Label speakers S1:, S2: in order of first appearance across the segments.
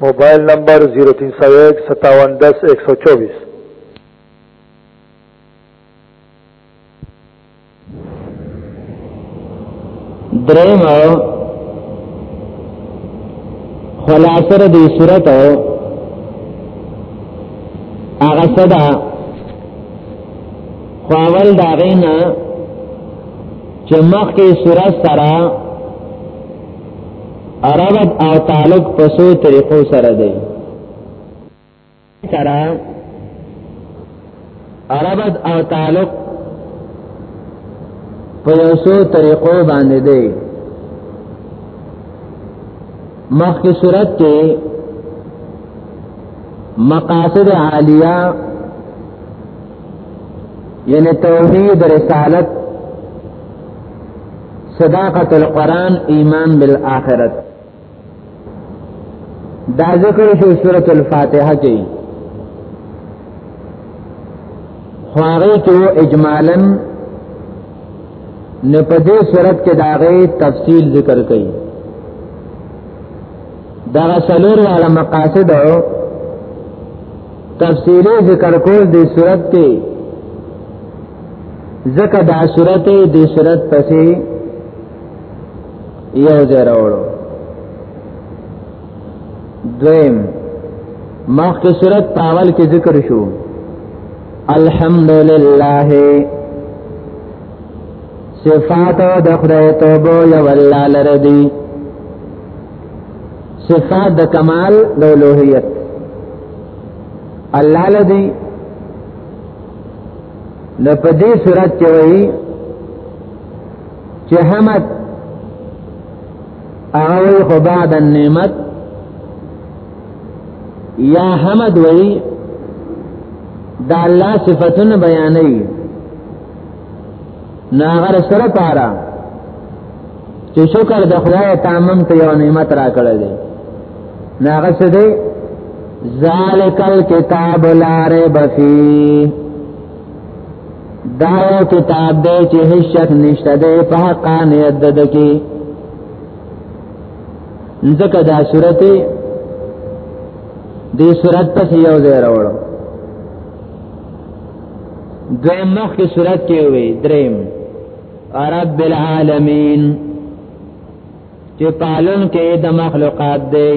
S1: موبایل نمبر 03015710124
S2: دریم خلاصره دی صورت هغه صدا خواول دا غینا چې مخکې صورت سره عربت او تعلق په سو طریقو سره دی سره عربت او تعلق په یو سو طریقو باندې دی مخکې صورت کې مقاصد عالیه یعنی توحید رسالت صداقت القرآن ایمان بالآخرت دا ذکر شو سورة الفاتحه کی خواغی کیو اجمالا نپدی صورت کے داغی تفصیل ذکر کئی دغه سلور والا مقاصد او تفصیلی ذکر کول دی صورت ته ځکه دا صورت دې صورت پسې یو ځای راوړو دویم مخکې صورت په اول کې ذکر شو الحمدلله صفات د خدای توبه یو الله لره دی صفات د کمال د اولوہیت الله لدی نو په دې صورت کې وایي چې حمد هغه خو بعد النعمت یا حمد وایي دا الله صفاتونه بیانوي نو هغه سره پاره چې شکر د خدای تامم ته یو نعمت را کړل دی ناغه څه دی ذالک الکتاب لا ریب فی دا کتاب دی چې هیڅ شک نشته دی په حقانیت د کې ځکه دا سورته دې سورته پس یو ځای راوړو دوی مخ کی صورت کې وي دریم رب العالمین چې پالون کې د مخلوقات دی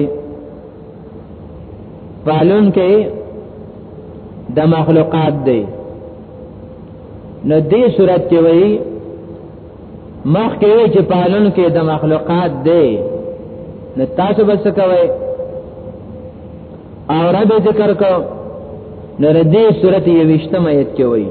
S2: پالون کې د مخلوقات دی نو دې صورت کې وایي مخ کې وایي چې پالون کې د مخلوقات دی نو تاسو بس کوي او رب ذکر کو نو دې صورت یې وشتمه یت کې وایي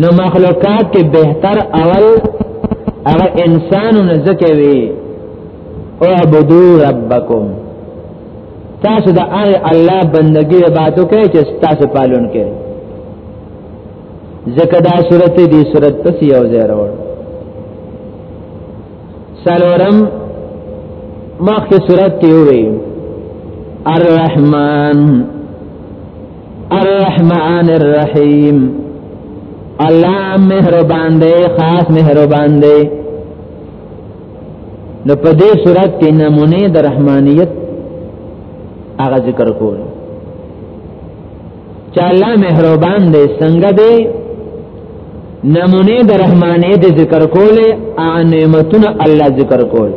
S2: نو مخلوقات کې بهتر اول هغه انسان نزدکه وي او عبدو ربکم تاسو د هغه الله بندگی عبادت کوي چې تاسو پالون کوي ځکه دا صورت دې صورت پس یو ځای راوړ سلورم مخکې صورت کې وي الرحمن الرحمن الرحیم الله مهربان دی خاص مهربان دی نو په دې صورت کې نمونه د رحمانیت هغه ذکر کول چې الله مهربان دی څنګه دی نمونه د رحمانیت ذکر کول او نعمتونه الله ذکر کول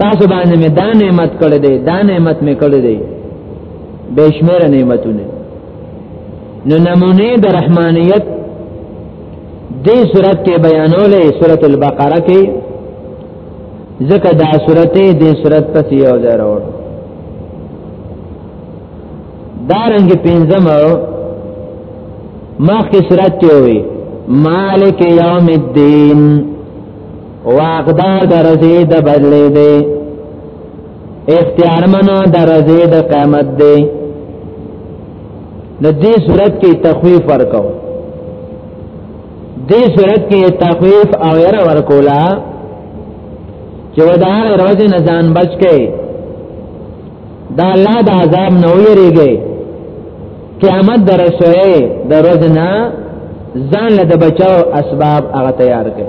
S2: تاسو باندې مې دا نعمت کړې ده دا نعمت مې کړې ده بشمیر نعمتونه نو نمونه د رحمانیت دې صورت کې بیانولې سورۃ البقره کې ځکه دا سورته دې سورۃ پس یو ځای راوړ دارنګ پنځم مخ کې سورۃ کې وي مالک یوم الدین واقدار درځي د بدلې دی اختیار منا درزه د قیامت دی نو دې صورت کې تخویف ورکو دې صورت کې تخویف او ير ورکولا چې ودا روز نه ځان بچ کې دا الله د عذاب نه ویریږي قیامت درسوي د روز نه ځان له بچاو اسباب هغه تیار کړي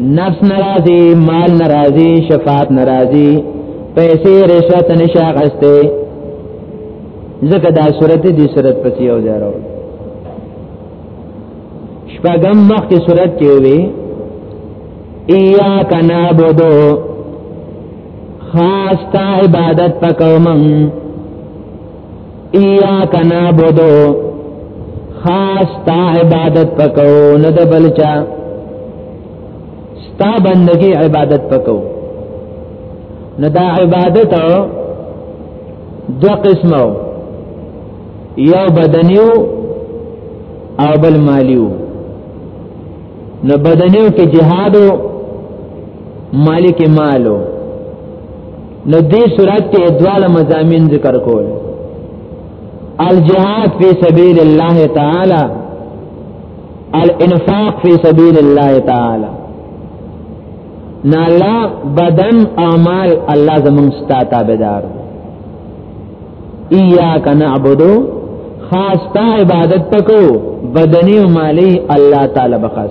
S2: نفس ناراضي مال ناراضي شفاعت ناراضي پیسې رشوت نشه غسته ځکه دا صورت دي صورت پسې یو ځای راو شپږم مخ کې صورت کې وي ایاک نعبدو خاص تا عبادت پکومم ایاک نعبدو خاص تا عبادت پکو نه د بلچا ستا بندگی عبادت پکو نه دا عبادت دو قسمو یو بدنیو او بل مالیو نو بدنیو کې جهادو مالک مالو نو دې صورت کې ادواله مزامین ذکر کول الجهاد فی سبیل الله تعالی الانفاق فی سبیل الله تعالی نالا بدن اعمال الله زمون ستا تابعدار ایاک نعبدو خاص تا عبادت تکو بدنی و مالی الله تعالی بخاص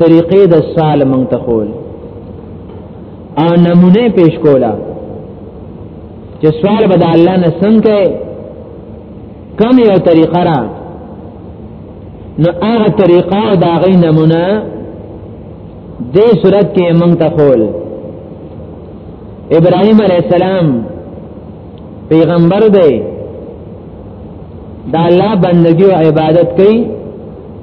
S2: طریقې د سال مونږ ته خول او نمونه پیش کولا چې سوال به د الله نه څنګه کم یو طریقه را نو هغه طریقه او دا غي نمونه دې صورت کې مونږ ته خول ابراهيم عليه السلام پیغمبر دی دا الله بندگی او عبادت کوي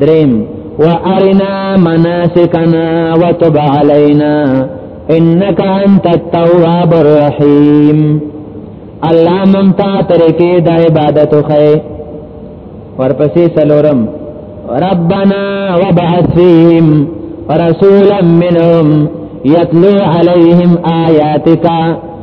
S2: دریم وارنا مناسكنا وتب علينا انك انت التواب الرحيم الله ممتا طریقې د عبادت خو ورپسې سلورم ربنا وبعث فيهم رسولا منهم يتلو عليهم آياتك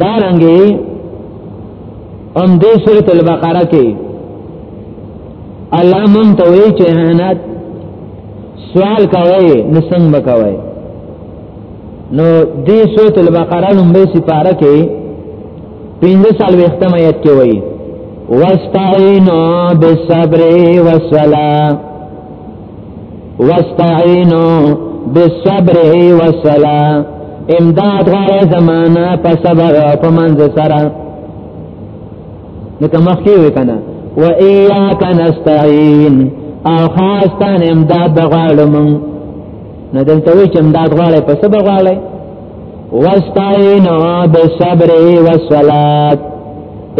S2: دارنګي ام دې سورۃ البقره کې الله مون ته وی چې اهانت سوال کوي نو څنګه وکوي نو دې سورۃ البقره لومبه سپاره کې پنځه سال وختم آیت کې وایي واستعینوا بالصبر والصلاه واستعینو بالصبر والصلاه امداد غواړي زمانہ په صبر او په منځ سره لکه مخکې وې کنه و ایاک نستعين او خاص تان امداد غواړم نه دلته وی چې امداد غواړي په صبر غواړي واستعینوا بالصبر والصلاه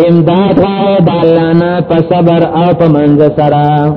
S2: امداد غواړي د الله نه په صبر او په منځ سره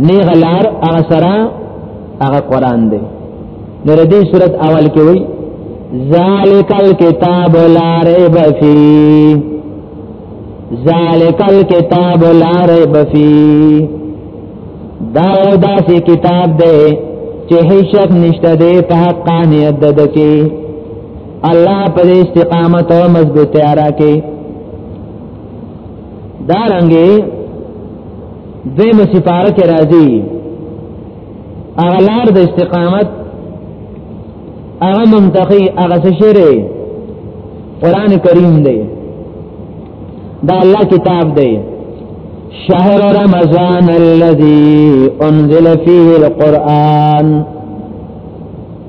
S2: نه غلار هغه سره هغه قران دی نو د دې صورت اول کې وای ذالک الکتاب لا ریب فی ذالک الکتاب لا ریب فی دا داسې کتاب دی چې هیڅ شک نشته دی په حق قانیت د کې الله پر استقامت او مضبوطی را کې دا رنګه دوی مسیپاره کې راځي هغه لار د استقامت هغه منتقي هغه شری قران کریم دی دا الله کتاب دی شهر رمضان الذي انزل فيه القرآن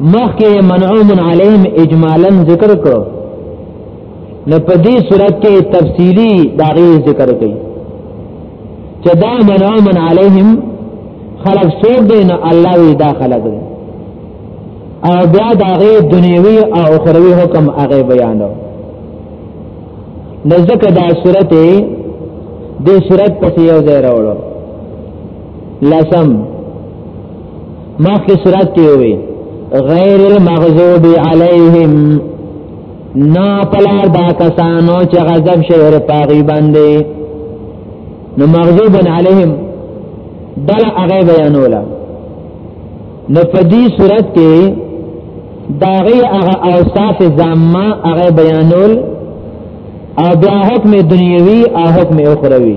S2: مخکې منعوم علیهم اجمالا ذکر کړو نو په دې صورت کې تفصیلی داغي ذکر کړي چې دا منعوم علیهم خلق سور دی نو الله وی دا خلق دی او بیا داغي دنیوي او اخروی حکم هغه بیانو نزدک دا صورت دې صورت پسې یو ځای راوړو لسم مخکې صورت کې وي غیر المغضوب علیهم نا پلار دا کسانو چې غضب شهر پاغي باندې نو مغضوب علیهم دل هغه بیانولا نو په دې صورت کې داغي هغه اوصاف زما هغه بیانول او بیا حکم دنیوي او حکم اخروی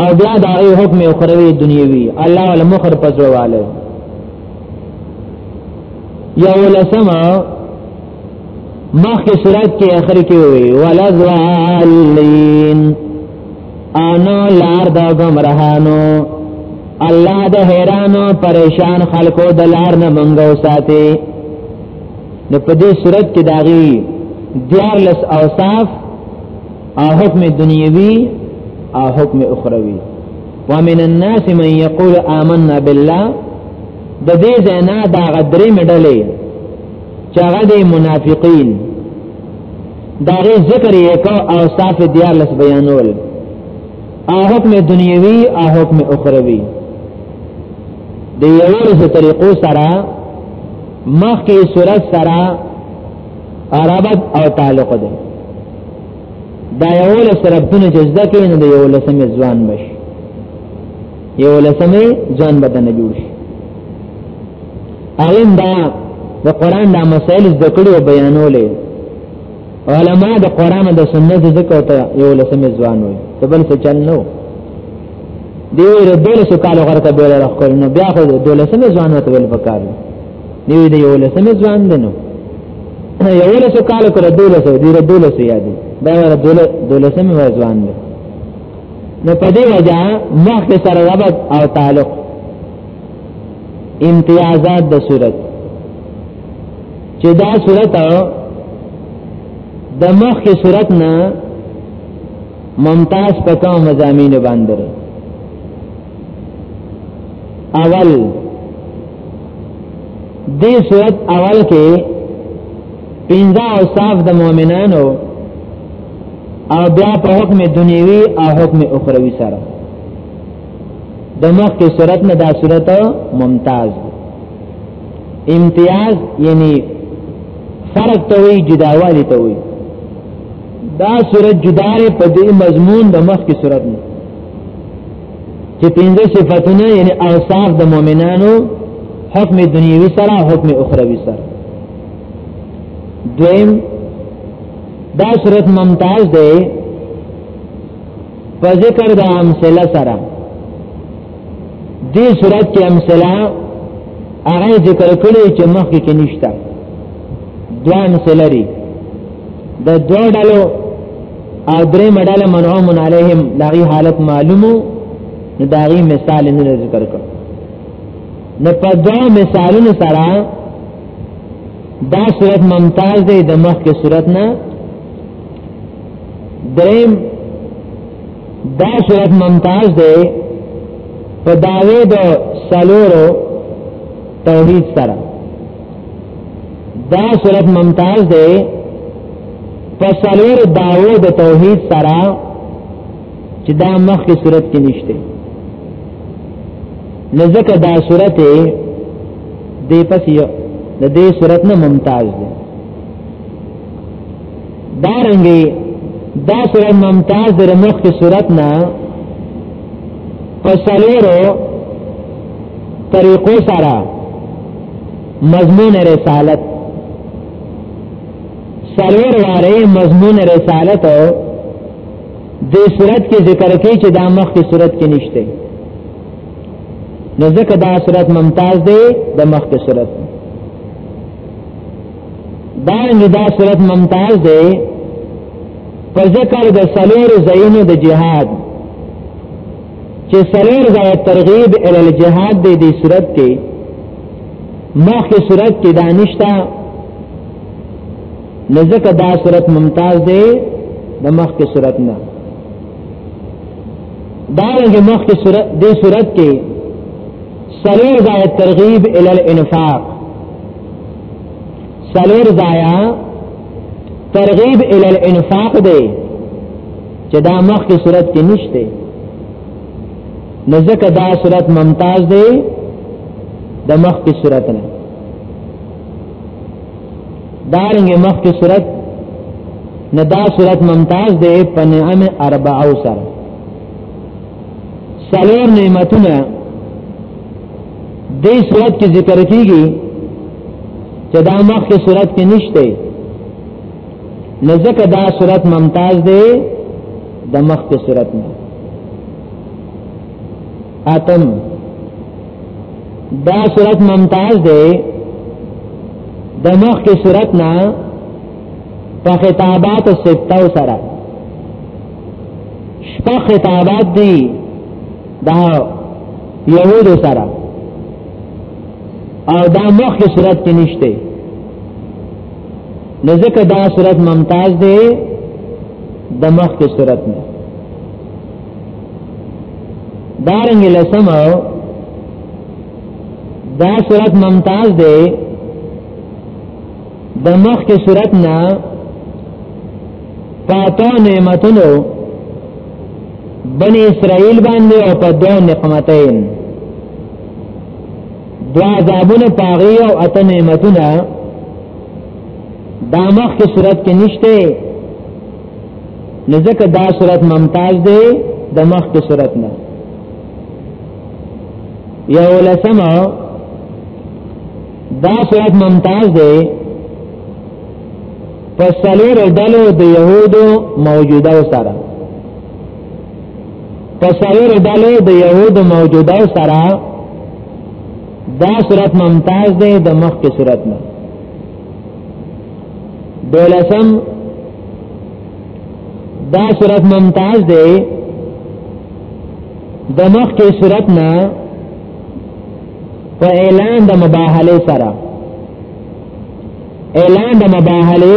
S2: او بیا دا ای حکم اخروی دنیوی الله ول مخر پزواله یا ولسما مخک صورت کې اخر کې وی ولذالین انا لار دا گمراهانو الله د حیرانو پریشان خلکو د لار نه منګو ساتي نو په دې صورت کې داغي دیارلس اوصاف او حکم دنیوی او حکم اخروی ومن الناس من یقول آمنا بالله د دې زنا دا غدرې مډلې چې هغه د منافقین دا غي ذکر یې کو او صاف دیار لس بیانول او حکم دنیوی او حکم اخروی د یوه طریقو سره مخکې صورت سره قرابت او تعلق ده دا یو له سره په جزده کې نه یو له سمې ځوان بش یو له سمې ځوان بدن جوړ شي علم دا د قران دا مسائل ذکر او بیانولې علما د قران د سنت ذکر ته یو له سمې ځوان وي ته بل څه چل نو دی ور دله سو کال غره ته بیره راخول نو بیا خو دولسمه ځوان ته ویل پکاره نیو دی یو لسم ځوان دی نو یو لسو کال کړ دوله سو دی دوله سو یاد دا ور دوله دوله سم ځوان دی نو په دې وجہ مخ سره ربط او تعلق امتیازات د صورت چې دا صورت د مخ کې صورت نه ممتاز پکاو مزامین باندې اول دې صورت اول کې پنځه اوصاف د مؤمنانو او بیا په حکم دنیوي او حکم اخروی سره د مخ کې صورت نه دا صورت ممتاز امتیاز یعنی فرق ته وی جداوالی ته وی دا صورت جدار په دې مضمون د مخ کې صورت نه چې پنځه صفاتونه یعنی اوصاف د مؤمنانو حکم دنیوي سره حکم اخروی سره دویم دا صورت ممتاز دی په ذکر د امثله سره دې صورت کې امثله هغه ذکر کړی چې مخکې کې نشته دوه امثله لري د دوه ډلو او درې مډاله منعوم علیهم داغي حالت معلومو نو داغي مثال نه ذکر کړ نو په دا مثالونو سره دا صورت ممتاز دی د مخ کې صورت نه دریم دا صورت ممتاز دی په داوی د سلورو توحید سره دا صورت ممتاز دی فسلور داوی د توحید سره چې دا مخ کې صورت کې نشته نزدکه دا صورت دی پس یو د دې صورت نه ممتاز دی دا رنګي دا صورت ممتاز دی مخ کې صورت نه فسلور طریقو سره مضمون رسالت سرور واره مضمون رسالت د صورت کې ذکر کې چې دا مخ کې صورت کې نشته نو ځکه دا صورت ممتاز دی د مخ کې صورت دا نه دا صورت ممتاز دی په ذکر د سلور زینو د جهاد چې سلور ځای ترغیب ال الجهاد دې دې صورت کې مخکې صورت کې دانشتا نزدک دا صورت ممتاز دی د مخکې صورت نه دا رنګ مخکې صورت دې صورت کې سلور ځای ترغیب ال الانفاق سلور ځای ترغیب ال الانفاق دی چې دا مخ کې صورت کې نشته نزدکه دا صورت ممتاز دی د مخ کې صورت نه دارنګ مخ کې صورت نه دا صورت ممتاز دی په نعم اربع او سره سلور نعمتونه دې صورت کې ذکر کیږي چې دا مخ کې صورت کې نشته نزدک دا صورت ممتاز دی د مخ په صورت نه اتم دا صورت ممتاز دی د مخ په صورت نه په خطابات او سته سره شپه خطابات دی دا یهود سره او دا مخ صورت کې نشته نو ځکه دا صورت ممتاز دی د مخ کې صورت نه دارنګ لسم دا صورت ممتاز دی د مخ کې صورت نه پاتو نعمتونو بنی اسرائیل باندې او په دوه نعمتین دو عذابونه پاغي او اته نعمتونه دا مخ کی صورت کې نشته نزدک دا صورت ممتاز دی د مخ کی صورت نه یو لسمه دا صورت ممتاز دی په سلور ډلو د يهودو موجوده سره تصور ډلې د يهود موجوده سره دا صورت ممتاز دی د مخ کې صورت نه دولسم دا صورت ممتاز دی د مخ کې صورت نه په اعلان د مباهله سره اعلان د مباهله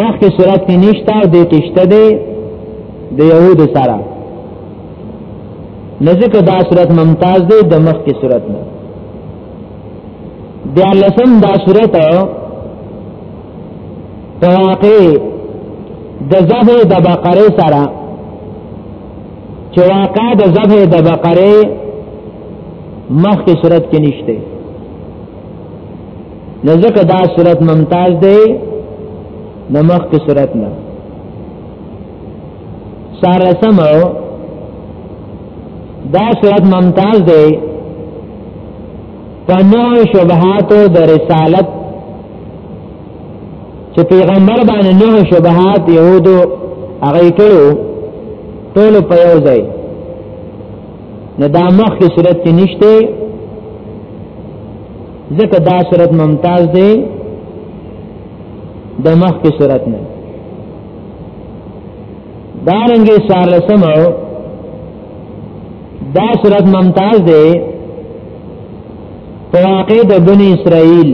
S2: مخکې صورت کې نشته او د کېشته دی د يهود سره نزدیک دا صورت ممتاز دی د مخکې صورت نه د لسم دا صورت په واقع د زبه د بقره سره چې واقع د زبه د بقره مخکې صورت کې نشته نزدک دا صورت ممتاز دی نمخ کی صورت نه سارا سمو دا صورت ممتاز دی پنو شبهاتو د رسالت چې پیغمبر باندې نو شبهات يهودو هغه کړو ټول په یو ځای نه دا مخ کې صورت کې نشته ځکه دا صورت ممتاز دی د مخ کې صورت نه دا رنګه سار سمو دا صورت ممتاز دی په واقع د بنی اسرائیل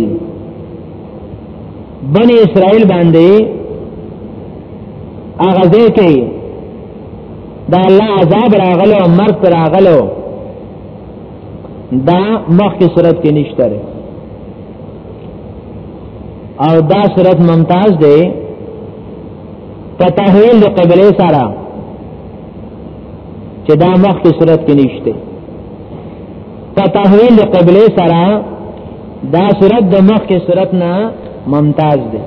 S2: بنی اسرائیل باندې هغه ځای کې دا الله عذاب راغلو مرګ راغلو دا مخکې صورت کې نشته او دا صورت ممتاز دی په تحویل د قبله سره چې دا مخکې صورت کې نشته په تحویل د قبله سره دا صورت د مخکې صورت نه ممتاز دی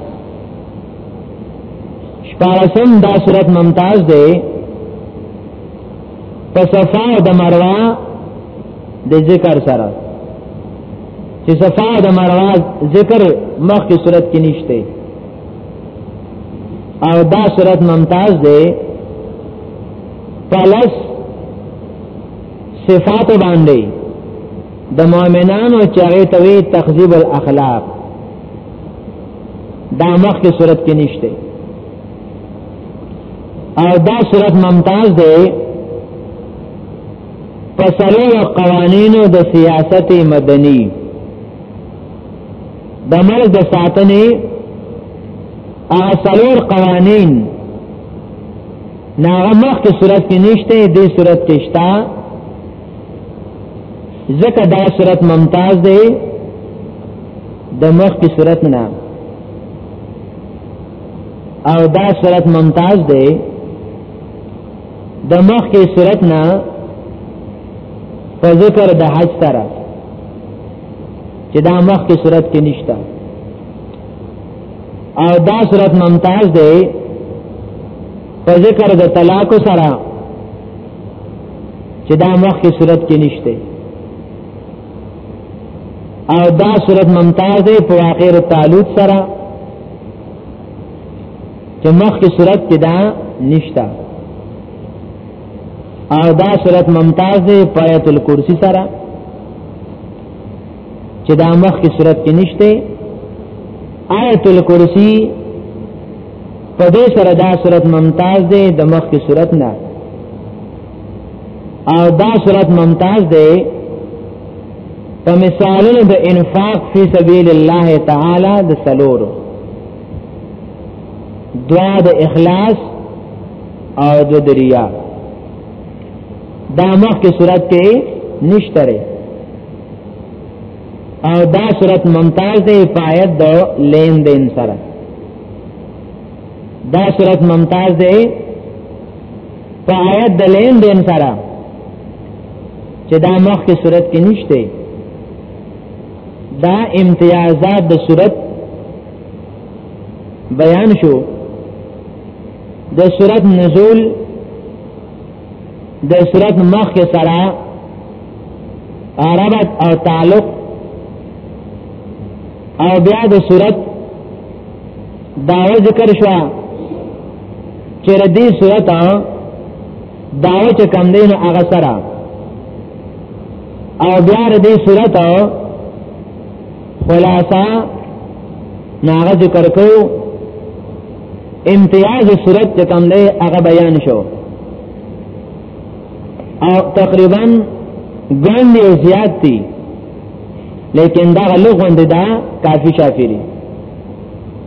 S2: شپارسم دا صورت ممتاز دی په صفا او د مروه د ذکر سره چې صفا او د مروه ذکر مخکې صورت کې نشته او دا صورت ممتاز دی پلس صفات باندې د مؤمنانو چاغې توي تخذیب الاخلاق دا مخ کې صورت کې نشته او دا صورت ممتاز دی پسلو قوانینو د سیاست مدنی د مرز د ساتنې اصلور قوانین ناغه مخ کې صورت کې نشته دې صورت کې شتا ځکه دا صورت ممتاز دی د مخ کی صورت نه او دا صورت ممتاز دی د مخ کی صورت نه په ذکر د حج سره چې دا مخ کی صورت کې نشته او دا صورت ممتاز دی په ذکر د طلاق سره چې دا مخ کی صورت کې نشته او دا صورت ممتاز دی په واقع تعلق سره چې مخکې صورت کې دا نشتا او دا صورت ممتاز دی په آیت الکرسی سره چې دا مخکې صورت کې نشته آیت الکرسی په دې سره دا صورت ممتاز دی د مخکې صورت نه او دا صورت ممتاز دی په مثالونو د انفاق فی سبیل الله تعالی د سلور دعا د اخلاص او د دریا دا مخکې صورت کې نشته او دا صورت ممتاز دی پایت د لین دین سره دا صورت ممتاز دی په آیت د لین دین سره چې دا مخ کې صورت کې نشته دا امتیازات د صورت بیان شو د صورت نزول د صورت مخ کې سره عربت او تعلق او بیا د صورت داو ذکر شو چې ردی صورت داو چې کم دین هغه سره او بیا ردی صورت خلاصہ ناغه ذکر کو امتیاز صورت چې کم دی هغه بیان شو او تقریبا ګڼ دی زیات دی لیکن دا لغوند دا کافی شافری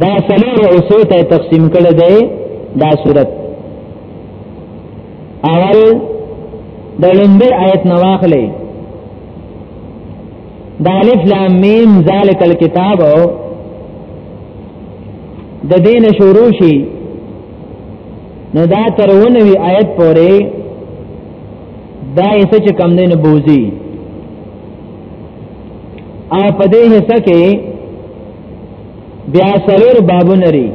S2: دا څلور اوسو ته تقسیم کړی دی دا صورت اول د لومبي آیت نو واخلې د الف لام میم ذالک الكتاب د دین شروع شي نو دا ترونوي آیت پورې دا یې څه کم دین بوزي او په دې حصہ کې بیا سلور بابونه لري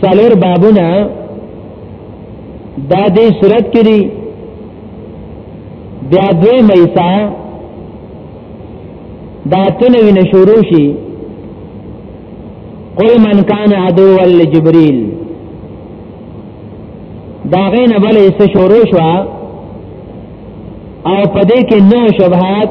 S2: سلور بابونه دا دې صورت کې دي بیا دوی مېسا دا تنوی نشورو شي قل من کان عدو لجبريل دا غین بل ایسه شروع شو او پدې کې نو شبهات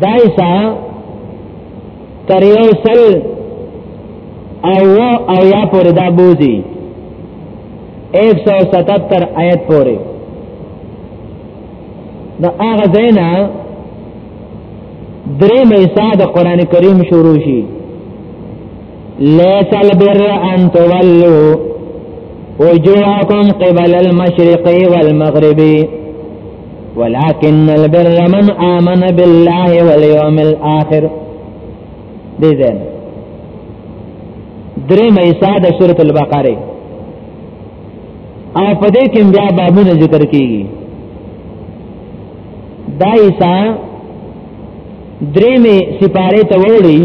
S2: دایسا تر یو سل او او یا پورې دا بوزي 177 آیت پورې دا هغه زینا درې مېسا د قران کریم شروع شي ليس البر ان تولوا وجوهكم قبل المشرق والمغرب ولكن البر من آمن بالله واليوم الآخر دې ځای درې مېسا د سورۃ البقره او په دې کې بیا بابونه ذکر کیږي دا ایسا درې مې سپاره ته وړي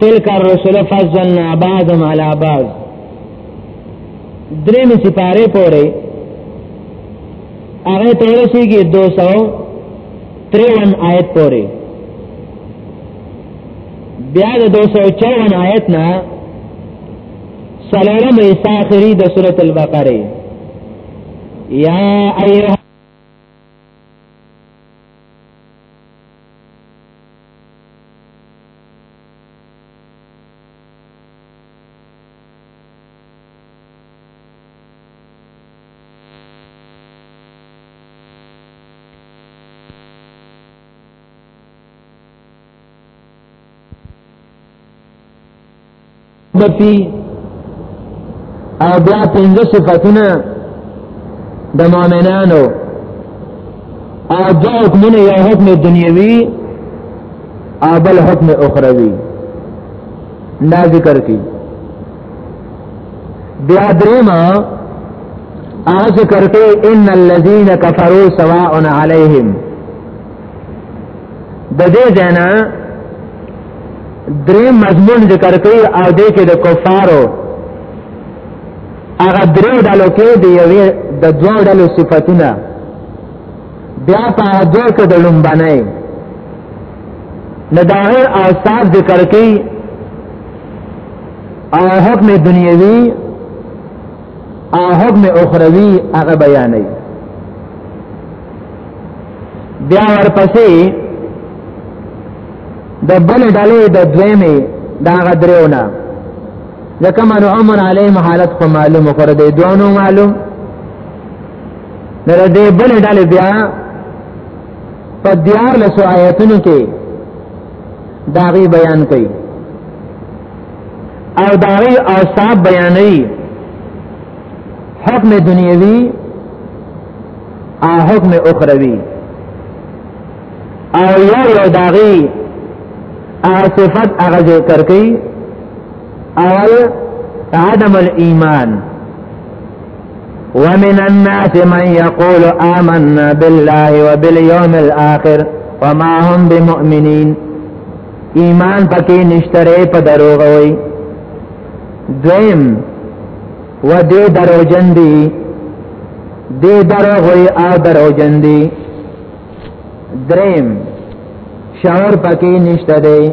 S2: تلک الرسول فضلنا بعضهم على بعض درې مې سپاره پورې هغه ته رسیږي 253 آیت پورې بیا د 254 آیت نه سلام ایسا آخری د سورۃ البقره یا ایها صفتی او بیا پنځه صفاتونه د مؤمنانو او د حکمونه یو حکم دنیوي او بل حکم اخروی دا ذکر کی بیا دریما هغه چې کرته ان الذين كفروا سواء عليهم د دې ځنا درې مضمون ذکر کوي او دې کې د کفارو هغه درې ډلو کې د یوې د دوه ډلو صفاتونه بیا په دې کې د لومبنۍ نداغر او صاحب ذکر کوي او حکم دنیوي او حکم اخروی هغه بیانوي بیا ورپسې د بل ډلې د دویمې دا غدرونه ځکه من عمر علیهم حالت خو معلوم خور دی دوانو معلوم در دې بل ډلې بیا په دیار لسو آیتونو کې داغي بیان کړي او داغي اوصاف بیانې حکم دنیوي او حکم اخروی او یو یو داغي هغه صفت هغه ذکر کړي اول عدم الايمان ومن الناس من يقول آمنا بالله وباليوم الآخر وما هم بمؤمنين ایمان پکې نشتره په دروغ وي دویم و دې دروژن دي دې دروغ وي او دروژن دي دریم شعور پکې نشته دی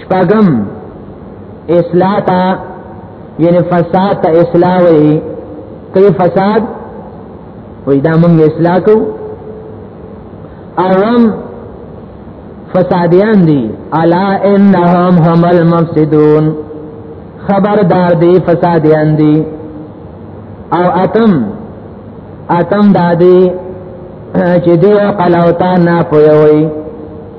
S2: شپاگم اصلاح تا یعنی فساد تا اصلاح وی کئی فساد وی دا منگ اصلاح کو اوام فسادیان دی الا انهم هم المفسدون خبردار دی فسادیان دی او اتم اتم دادی چې دی او قلاوتا نه پوي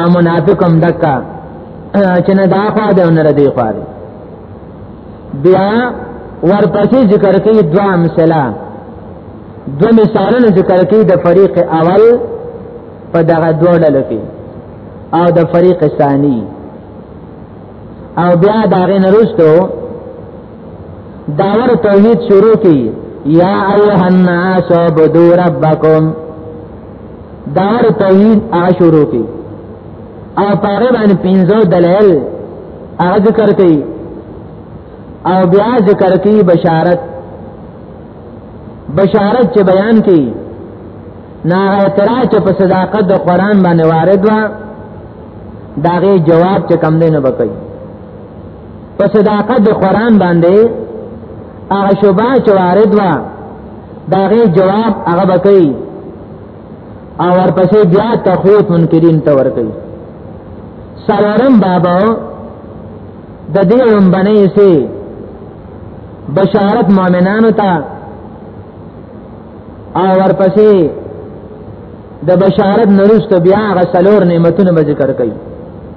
S2: ا منافق هم دکا چې نه دا خوا دی او نه دی خوا دی بیا ورپسې ذکر کوي دوا امثله دو مثالونه ذکر کوي د فریق اول په دغه دوه ډلو کې او د فریق ثانی او بیا داغه نرستو داور توحید شروع کی یا ایها الناس عبدوا ربکم دار توحید هغه شروع کی او پاره باندې پینځو دلایل هغه ذکر کړي او بیا ذکر کړي بشارت بشارت چې بیان کړي نا اعتراض چې په صداقت د قران باندې وارد و داغه جواب چې کم دینه بکړي په صداقت د قران باندې هغه شوبه چې وارد وا داغه جواب هغه بکئی او ورپسې بیا تخویف منکرین ته ورکئی سرورم بابا د دې لومبنې سي بشارت مؤمنانو ته او ورپسې د بشارت نرسته بیا غسلور نعمتونه به ذکر کړي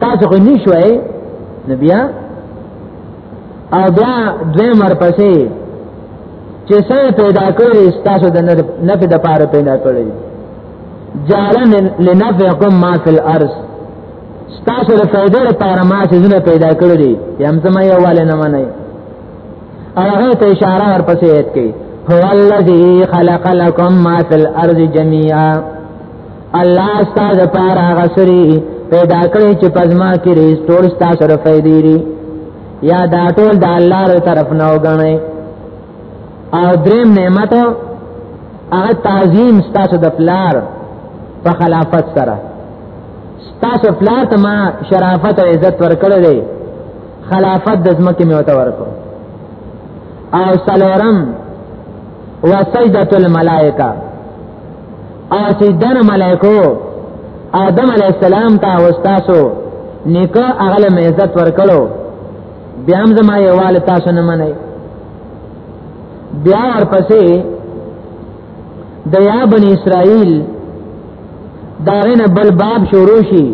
S2: تاسو خو نشوي نبیا او بیا دوی مر پسې چې څنګه پیدا کړی تاسو د نه په د پاره پیدا کړی جعلن لنفعکم ما فی الارض تاسو د فائدې لپاره ما څه نه پیدا کړی یم زما یو والي نه منئ او هغه ته اشاره ورپسې ایت کوي هو الذی خلق لكم ما فی الارض جميعا الله ستاسو لپاره هغه سری پیدا کړی چې پزما کې ریس ټول ستاسو سره فائدې دي یا دا ټول د الله تر طرف نه وګڼي او دریم نعمت هغه تعظیم ستاسو د پلار په خلافت سره ستاسو پلار ته ما شرافت او عزت ورکړل دی خلافت د ځمکې مې وته ورکړ او سلورم وسجدۃ الملائکه او چې دنه ملائکو آدم علی السلام ته واستاسو نیکه هغه مې عزت ورکړو بیا هم زما یې وال تاسو نه منئ بیا ورپسې د یا بنی اسرائیل داغنه بل باب شروع شي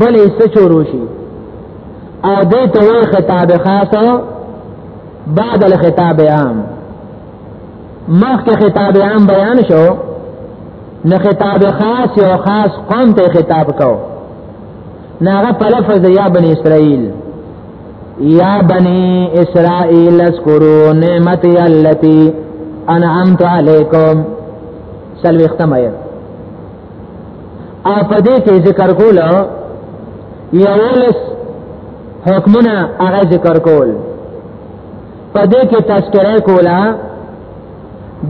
S2: بل یې څه شروع شي او دې ته خطاب خاصه بعد الخطاب عام مخ کې خطاب عام بیان شو نه خطاب خاص او خاص قوم ته خطاب کو ناغه په لفظ یا بنی اسرائیل یا بنی اسرائیل اذکروا نعمتي التي انعمت علیکم سلوی ختم آیت او په دې کې ذکر کول یولس حکمونه هغه ذکر کول په دې کې تذکرې کولا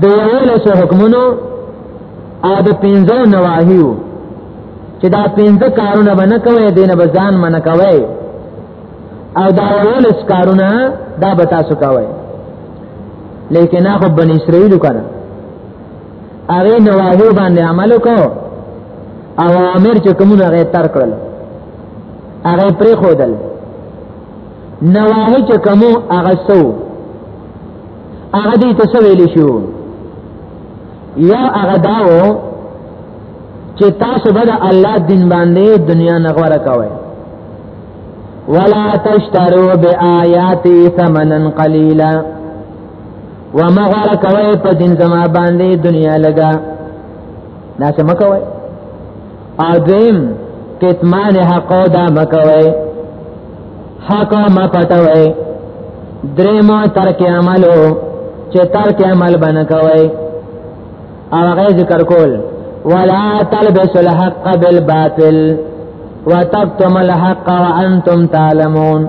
S2: د یو له سو حکمونو او د پنځو نواهیو چې دا پنځه کارونه باندې کوي دینه بزان منه کوي او دا ټول کارونه دا به تاسو کوي لیکن هغه بن اسرائیل کړه هغه نواهی باندې عمل وکاو او امر چې کومه هغه تر کړل هغه پرې خودل نواهی چې کومو هغه سو هغه دې ته ویل شو یا هغه داو چې تاسو به الله دین باندې دنیا نه غوړه کوئ ولا تشتروا بآياتي ثمنا قليلا وما غره کوي په دین زما باندې دنیا لگا دا څه مکوي اذن کتمان حق دا مکوي حق ما پټوي درېمو ترک عملو چې ترک عمل بنه کوي هغه ذکر کول ولا تلبس الحق بالباطل وتكتم الحق وانتم تعلمون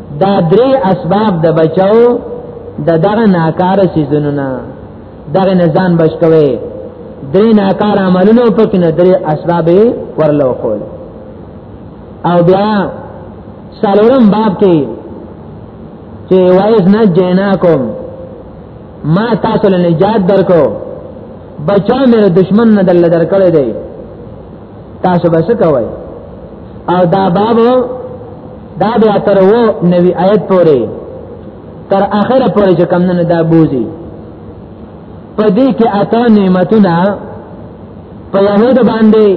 S2: دا درې اسباب د بچاو د دغه ناکار سيزونو نه دغه نزان بچوي درې ناکار عملونو په کې نه درې اسباب ورلو خول او بیا سالورم باب کې چې وایز نه جنا کوم ما تاسو له نجات درکو بچا مې دشمن نه دل درکړې دی تاسو بس کوئ او دا باب دا بیا تر و نوی آیت پورې تر اخره پورې چې کم نه دا بوزي په دې کې اته نعمتونه په یهود باندې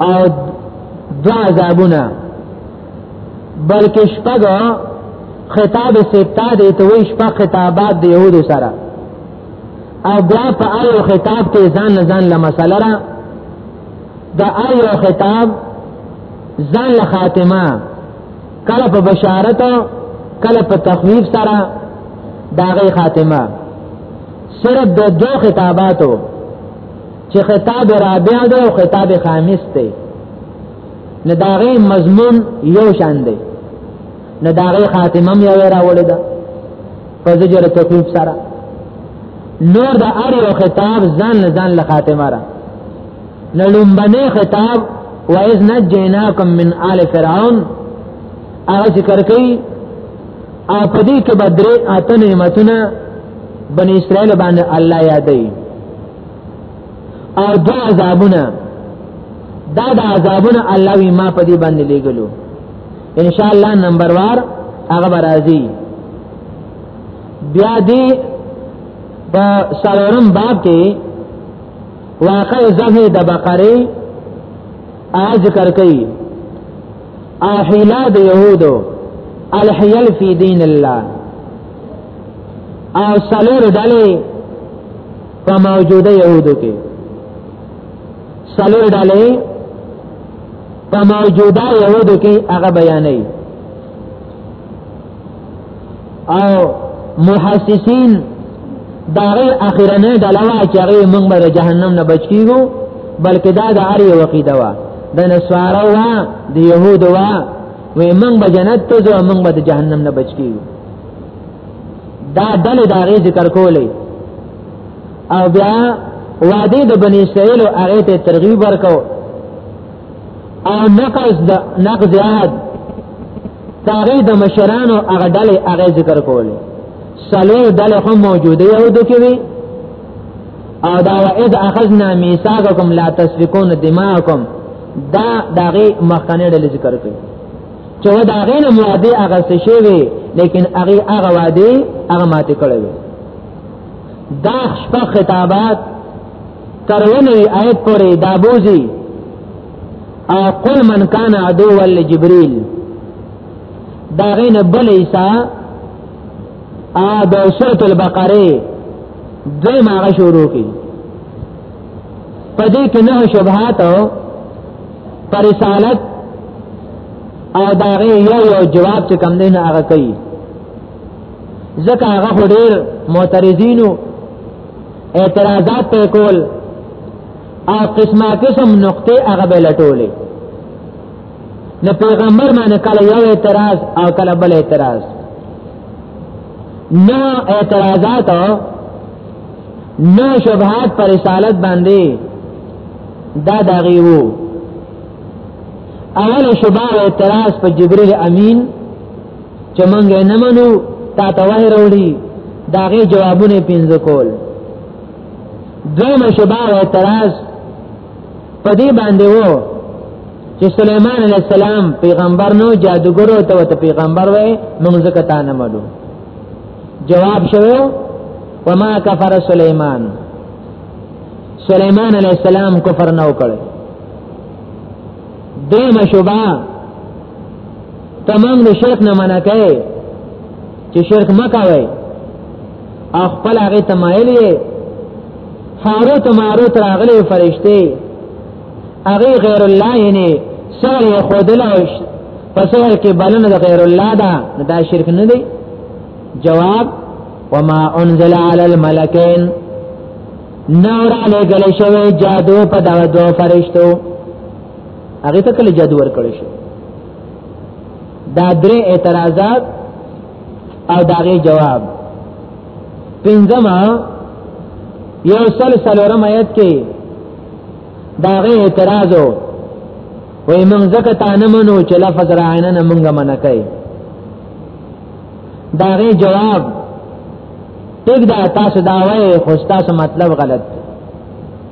S2: او دوا عذابونه بلکې شپږ خطاب ستا دې ته وي شپږ خطابات د یهود سره او بیا په اړو خطاب کې ځان ځان له مسله را د اړو خطاب ځان له خاتمه کله په بشارت کله په تخویف سره داغه خاتمه صرف د دو خطاباتو چې خطاب رابع دی او خطاب خامس دی نه داغه مضمون یو شان دی نه داغه خاتمه یې راوړی ده په زجر تخویف سره نور د اړ یو خطاب ځان ځان له خاتمه را لړمبنه خطاب وایز نجیناکم من آل فرعون هغه ذکر کوي او په دې کې بدرې اته نعمتونه بنی اسرائیل باندې الله یادې او دا عذابونه دا د عذابونه الله وی ما په دې باندې لګلو ان شاء الله نمبر وار هغه راځي بیا دې په سالورم باب کې واقع زبه د بقره ا ذکر کوي احیلا د يهودو الحیل فی دین الله او سلور ډلې په موجوده يهودو کې سلور ډلې په موجوده يهودو کې هغه بیانې او محسسین داغی اخیرنه دلوا چغی منگ بر جهنم نبچکی گو بلکه دا دا هر یو عقیده وا د نسوارو وا د یهودو وا وې موږ به جنت ته ځو موږ به د جهنم نه بچ کیږو دا دل دا غي ذکر کولې او بیا وادي د بنی اسرائیل هغه ته ترغیب ورکاو او نقض د نقض عهد تاغی د مشرانو هغه ډلې هغه ذکر کولې سلو ډلې هم موجوده یو د کې وي او دا اذ اخذنا میثاقکم لا تسفكون دماءکم دا داغه مخکنه ډلې ذکر کړي چې و داغه نه مواده هغه څه شی وي لیکن هغه هغه واده هغه ماته کړی دا شپه خطابات تر نوی آیت پورې دا بوزي او قل من کان عدو ول جبريل دا غین بل عیسی ا د سورۃ البقره دوی ماغه شروع کی پدې کې نه شبهات پر رسالت او دا غي یو یو جواب چې کم دین هغه کوي ځکه هغه ډیر معترضینو اعتراضات ته کول او قسمه قسم نقطې هغه به لټولې نو پیغمبر باندې کله یو اعتراض او کله بل اعتراض نو اعتراضات نو شبهات پر رسالت باندې دا داغي وو اول شبهه اعتراض په جبرئیل امین چې مونږه نه منو تا ته وای وروړي داغه جوابونه پینځه کول دویمه شبا او اعتراض په دې باندې وو چې سليمان عليه السلام پیغمبر نو جادوګر او ته پیغمبر وای مونږ زکه تا نه منو جواب شوو وما کفر سليمان سليمان عليه السلام کفر نه وکړ دیم شوبه تمام نو شرک نه منع کوي چې شرک مکوي خپل هغه تمایل یې هاروت ماروت راغلي فرشتي هغه غیر الله یې سره خودل او پسور کې بلنه د غیر الله دا دا شرک نه دی جواب وما انزل على الملكين نور علی گل شوی جادو په دغه دوه فرشتو هغه ته کله جادو ور کړی شو دا درې اعتراضات او داغه جواب پنځما یو سل سلورم آیت کې داغه اعتراض وو وای مونږ زکه تانه منو چې لفظ راعنه نه مونږه منه کوي داغه جواب ټیک دا تاسو دا وای خو تاسو مطلب غلط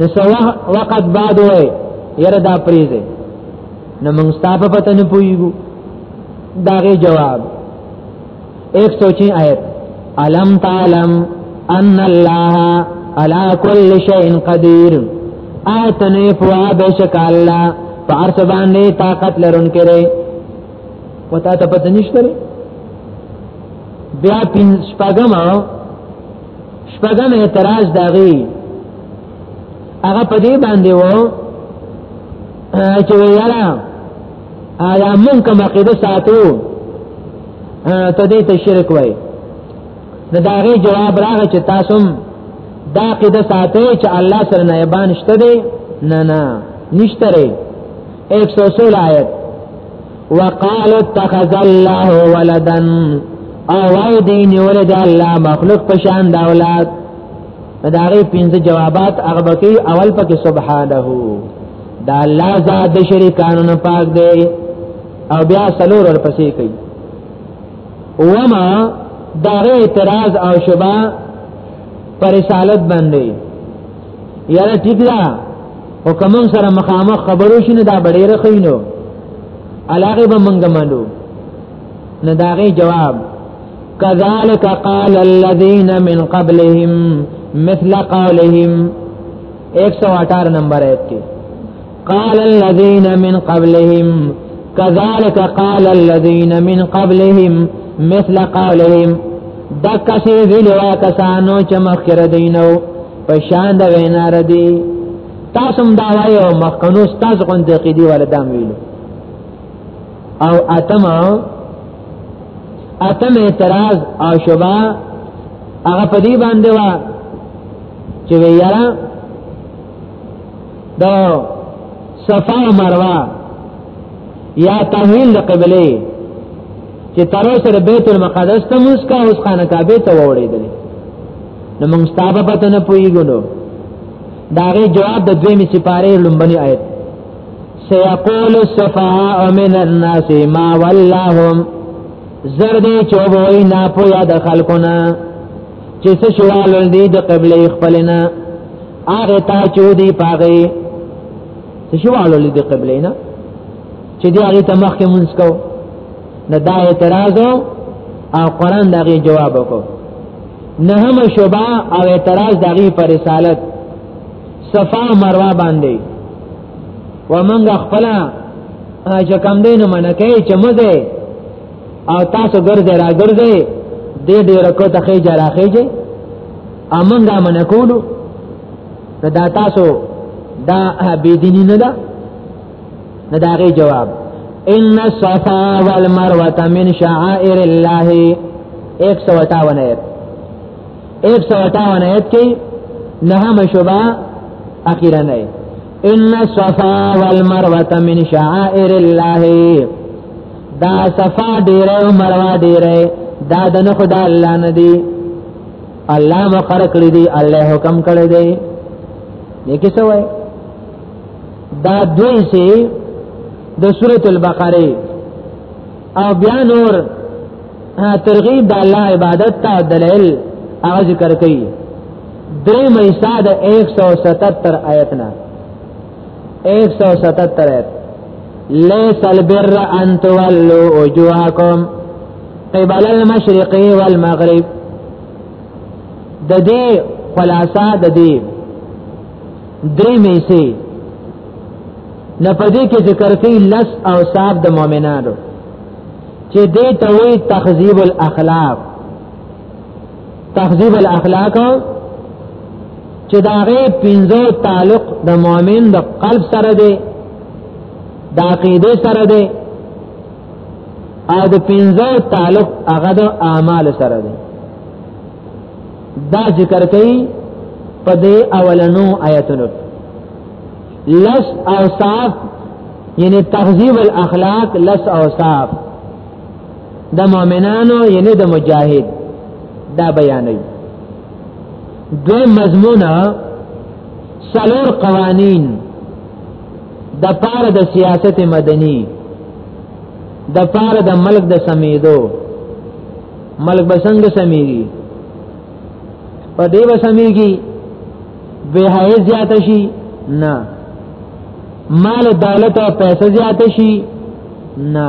S2: نو سوا وخت بعد وای یره دا پریزه نو موږ ستاسو پته نه پویګو داغه جواب 106 آیت علم تعلم ان الله على كل شيء قدير آتنه فوا بشک الله فارس باندې طاقت لرون کړي پتا ته پته نشته بیا پین شپګما شپږم اعتراض داغي هغه په دې باندې وو چې یاره آیا مونږ کوم عقیده ساتو ته دې ته شرک وای نو دا غي جواب راغی چې تاسو دا عقیده ساتي چې الله سره نه یبان شته دي نه نه نشته 116 آیت وقالو اتخذ الله ولدا او وای دی نیول د الله مخلوق په شان د اولاد دا غي پنځه جوابات هغه بکی اول پکې سبحانه دا الله ذات شریکانو نه پاک دی او بیا سلور ور پسې کوي وما دا غي اعتراض او شبا پر رسالت باندې یاره ټیک ده او کوم سره مخامخ خبرو شنه دا بډې رخینو علاقه به منګ مانو نه داغه جواب كذلك قال الذين من قبلهم مثل قولهم 118 نمبر ایت کې قال الذين من قبلهم كذلك قال الذين من قبلهم مثل قولهم دکا سی ویلوا کسانو چې مخکر دینو په شان د وینا ردی تاسو هم دا وایو مخکنو تاسو غون د قیدی ولدام ویلو او اتم اتم اعتراض او شبا هغه په دې باندې وا چې ویرا دا صفا مروه یا تحویل د قبله چې تر اوسه بیت المقدس ته مسکا اوس خانه کعبه ته وړېدل نو موږ ستابه پته نه پویګونو داغه جواب د دویمې سپاره لومبني آیت سيقول السفهاء من الناس ما ولاهم زردی چوبوی ناپویا د خلقونه چې څه شوال دی د قبله خپلنا هغه تا چودي پاغه څه شوال دی د قبله نه چې دی هغه ته مخکې مونږ کو نه دا اعتراض او قران دغه جواب وکړو نه هم شوبا او اعتراض دغه پر رسالت صفا مروه باندې ومنګ خپل چې کم دینه منکه چې مزه او تاسو ګرځي را ګرځي دې دې رکو ته خېجه را خېجه امن دا من کولو دا تاسو دا بيدینی نه ده نه دا غي جواب ان الصفا والمروه من شعائر الله 158 ایت 158 ایت کې نهم شوبا اخیرا نه ان الصفا والمروه من شعائر الله دا صفا ډیر او مروا ډیر دا د نه خدای الله نه دی الله مخر کړی دی الله حکم کړی دی یکی څه وای دا دوی سي د سوره البقره او بیا نور ترغیب د الله عبادت ته دلیل هغه ذکر کوي درې مېسا د 177 آیت نه 177 ایت ليس البر ان تولوا وجوهكم قبل المشرق والمغرب د دې خلاصہ د دې درې میسي نه پدې کې ذکر کوي لس او صاحب د مؤمنانو چې دې ته وي تخذيب الاخلاق تهذیب الاخلاق چې دا غي پنځه تعلق د مؤمن د قلب سره دی د عقیده سره دی او د پنځه تعلق هغه د اعمال سره دی دا ذکر کوي په دې اولنو آیتونو لس اوصاف یعنی تهذیب الاخلاق لس اوصاف د مؤمنانو یعنی د مجاهد دا بیانوي دوی مضمونه سلور قوانین د پاره د سیاست مدنی د پاره د ملک د سمیدو ملک بسنګ سمیږي په دې وسمیږي به هي زیات شي نه مال دولت او پیسې زیات شي نه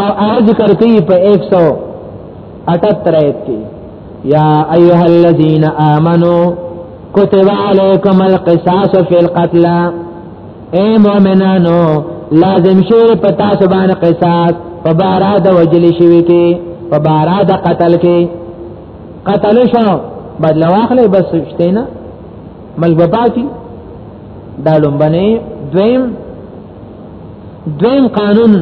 S2: او آیت ذکر کوي په 178 آیت کې یا ایها الذین آمنو کتب علیکم القصاص فی القتل اے مومنانو لازم شوی په تاسو باندې قصاص په بارا د وجل شوی کې په بارا د قتل کې قتل شو بدل واخلې بس شته نه ملګری دا لومبنه دویم دویم قانون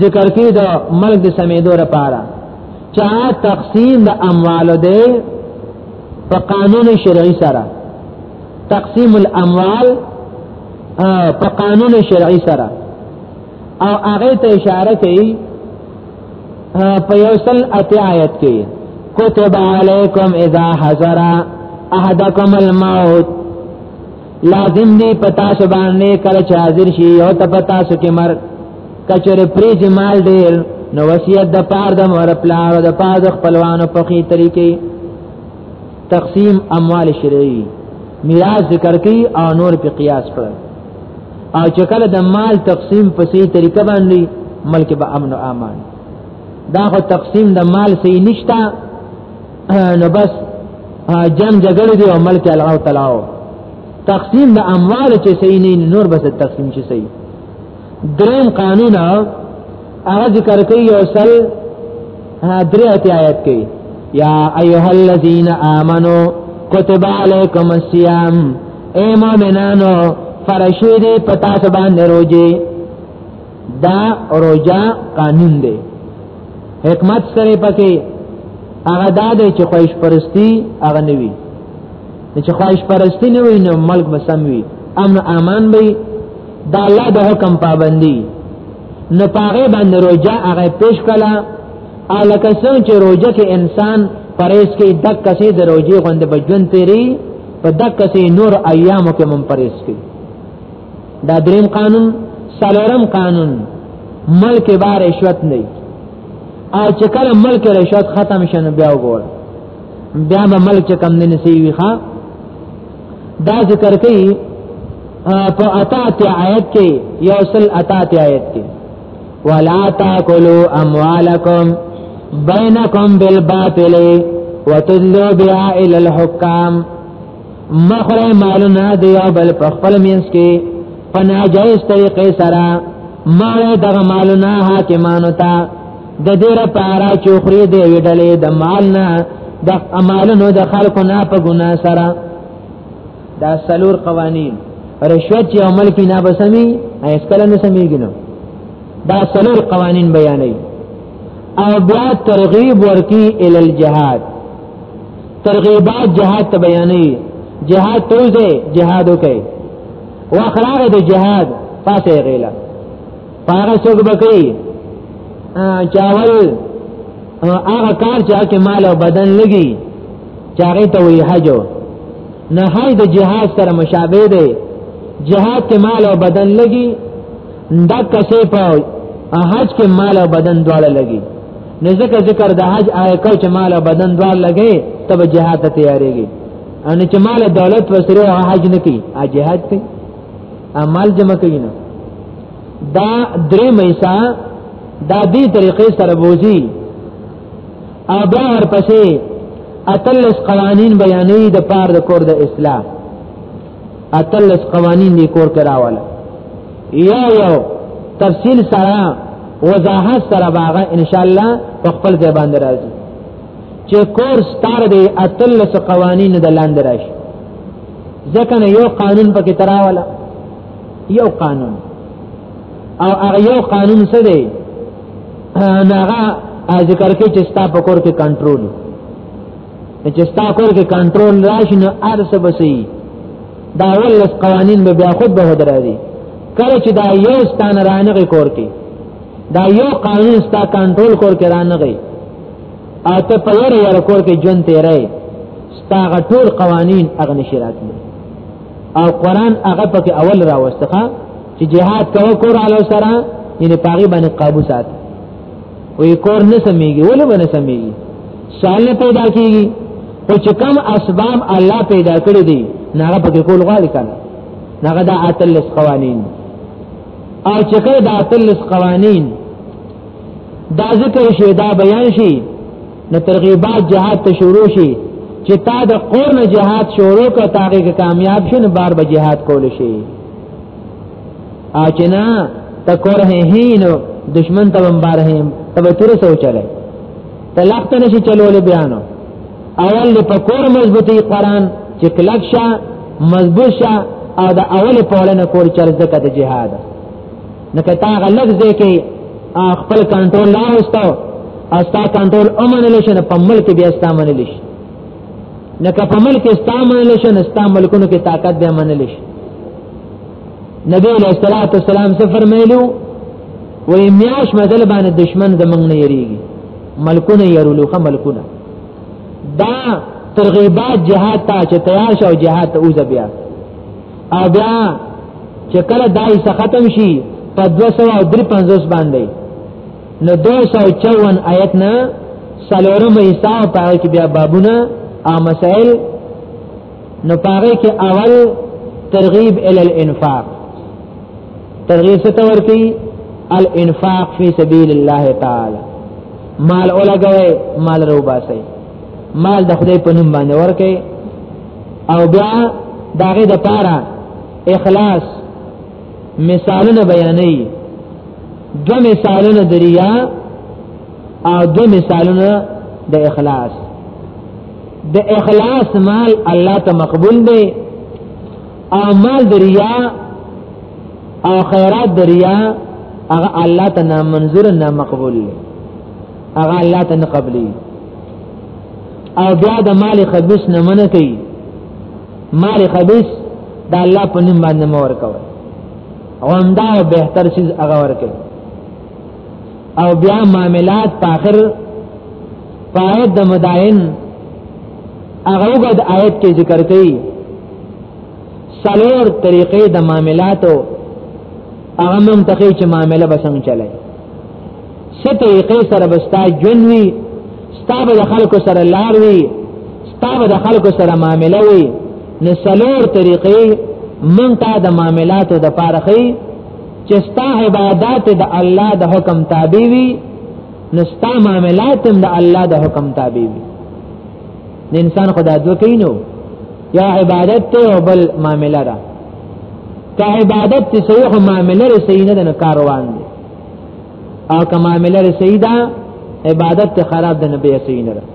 S2: ذکر کې دا مرګ د سمیدو لپاره چا تقسیم د اموال دی په قانون شرعي سره تقسیم الاموال په قانون شرعي سره او هغه ته اشاره کوي په یو سل اتی آیت کې کتب علیکم اذا حضر احدکم الموت لازم دی پتا سو باندې کله چې حاضر شي او ته پتا سو کې مر کچره پری چې مال ډیر نو وصیت د پاره د مور پلار او د پاره د خپلوانو په خي طریقې تقسیم اموال شرعي میراث ذکر کوي او نور په قیاس کړل او چې کله د مال تقسیم په سي طریقه باندې ملک به امن او امان دا خو تقسیم د مال سي نشتا نو بس جنگ جګړه دی او ملک الغاو تلاو تقسیم د اموال چې صحیح نه نور بس تقسیم چې صحیح دریم قانون هغه ذکر کوي یو سل درې آیات کوي یا ایها الذین آمنو کتب علیکم الصیام اے مومنانو فرشید پتا سبان روزه دا روجا قانون دی حکمت سره پکې هغه دا دی چې خواهش پرستی هغه نه وي چې خواهش پرستی نه وي نو ملک به سم وي امن امان به دا الله د حکم پابندي نو پاره باندې روجا هغه پیش کړه الکه څنګه چې روجا کې انسان پرېز کې دک کسي د روجي غوند بجون تیری په دک کسي نور ایامو کې مم پرېز کې دا دریم قانون سلورم قانون ملک بار رشوت نه او چې کله ملک رشوت ختم شنه بیا وګور بیا به ملک کم نه نسیوي ښا دا ذکر کوي په اتات آیت کې یوصل اتات آیت کې ولا تاکلوا اموالکم بینکم بالباطل وتدلوا بها الى الحکام مخره مالونه دی او بل په خپل مینس کې په ناجایز طریقې سره مال دغه مالونه حاکمانو ته د دې لپاره چې خوري دی ویډلې د مال نه د امالونو د خلکو نه په ګنا سره دا سلور قوانین رشوت چې عمل کې نه بسمي ایس کله نه سميږي نو دا سلور قوانین بیانې او بیا ترغیب ورکی ال الجهاد ترغیبات جهاد ته بیانې جهاد توځه جهاد وکي واخراغ د جهاد پاتې غیلا پاره څوک بکې چاول هغه کار چې هغه مال او بدن لګي چاغې ته وی حجو نه هاي د جهاد سره مشابه دی جهاد کې مال او بدن لګي دا کسې په حج کې مال او بدن دواړه لګي نو ذکر ذکر د حج آیا کو چې مال بدن دوال لګي تب جهاد ته تیاریږي ان چې مال دولت وسره حج نه کوي ا جهاد کوي ا مال جمع کوي نه دا درې مېسا دا دې طریقې سره بوزي ابا ورپسې اتلس قوانین بیانې د پار د کور د اسلام اتلس قوانین دی کور کراواله یو یو تفصیل سره وضاحت سره باغه ان شاء الله په خپل ځای باندې راځي چې کور ستاره دی اتلس قوانین د لاندې راشي ځکه نه یو قانون پکې تراواله یو قانون او هغه یو قانون څه دی هغه ذکر کې چې ستا په کور کې کنټرول چې ستا کور کې کنټرول راشي نو ارس بسي دا ولس قوانين به بیا خود به دراري کله چې دا یو ستان رانغه کور کې دا یو قانون ستا کنټرول کور کې رانغه او ته په یو یو کور کې جون تیرې ستا غټور قوانين اغنه شرات او قران هغه پکې اول راوستخه چې جهاد کوو کور علاوه سره یعنی پاغي باندې قابو ساتي وی کور نه سميږي ولې باندې سميږي سوال نه پیدا کیږي خو چې کوم اسباب الله پیدا کړی دي نه هغه په کول غواړي کنه نه هغه د اتلس قوانین او چې کله د اتلس قوانین دا ذکر شي دا بیان شي نو ترغیبات جهاد ته شروع شي چې تا د قرن جهاد شروع کړه تاګه کامیاب شون بار به جهاد کول شي او چې نه ته کور هې هینو دشمن ته بمبار هیم ته به تور سو چلے ته لخت نشي چلول بیانو اول په کور مضبوطی قران چې کلک شه مضبوط شه او دا اول په ولنه کور چرز د کده جهاد نه کتا غلط دی کې خپل کنټرول لا وستو او ستا کنټرول امن لشن په ملک بیا ستا من لش نه که په ملک ستا من لشن ستا ملکونو کې طاقت بیا من لشن نبی علیہ الصلوۃ والسلام څه فرمایلو وې میاش مزل باندې دشمن زمنګ نه یریږي ملکونه یرولوخه ملکونه دا ترغیبات جهاد ته چې تیار شو جهاد ته اوځ بیا او بیا چې کله دای څه ختم شي په 253 باندې نو 254 آیت نه سلورم حصہ پاره کې بیا بابونه او مسائل نو پاره کې اول ترغیب ال الانفاق ترغیب څه تور کی الانفاق فی سبیل الله تعالی مال اولګوي مال رو باسي مال د خدای په نوم باندې ورکي او بیا داغه د پاره اخلاص مثالونه بیانې دو مثالونه دریا او دو مثالونه د اخلاص د اخلاص مال الله ته مقبول دی او مال د ریا او خیرات د ریا هغه الله ته نه منظور نه مقبول دی هغه الله ته نه قبلي او بیا د مال خبيث نه منع کوي مال خبيث د الله په نوم باندې مور کوي عمدا او بهتر چیز هغه ورکوي او بیا معاملات په اخر فائد د مدائن هغه وګد آیت کې ذکر کړي سلور طریقې د معاملاتو هغه مونږ ته چې معاملې به څنګه چلای څه طریقې سره بستا جون وی ستابه د خلکو سره لار وی ستابه د خلکو سره معاملې وی نو سلور طریقې مونږ ته د معاملاتو د فارخي چې ستا عبادت د الله د حکم تابع وي نو ستا معاملات هم د الله د حکم تابع وي د انسان خدا دوه کینو یا عبادت ته او بل معاملې ده که عبادت ته صحیح او معاملې صحیح نه ده کار روان دي او که معاملې صحیح ده عبادت ته خراب ده نه به صحیح نه ده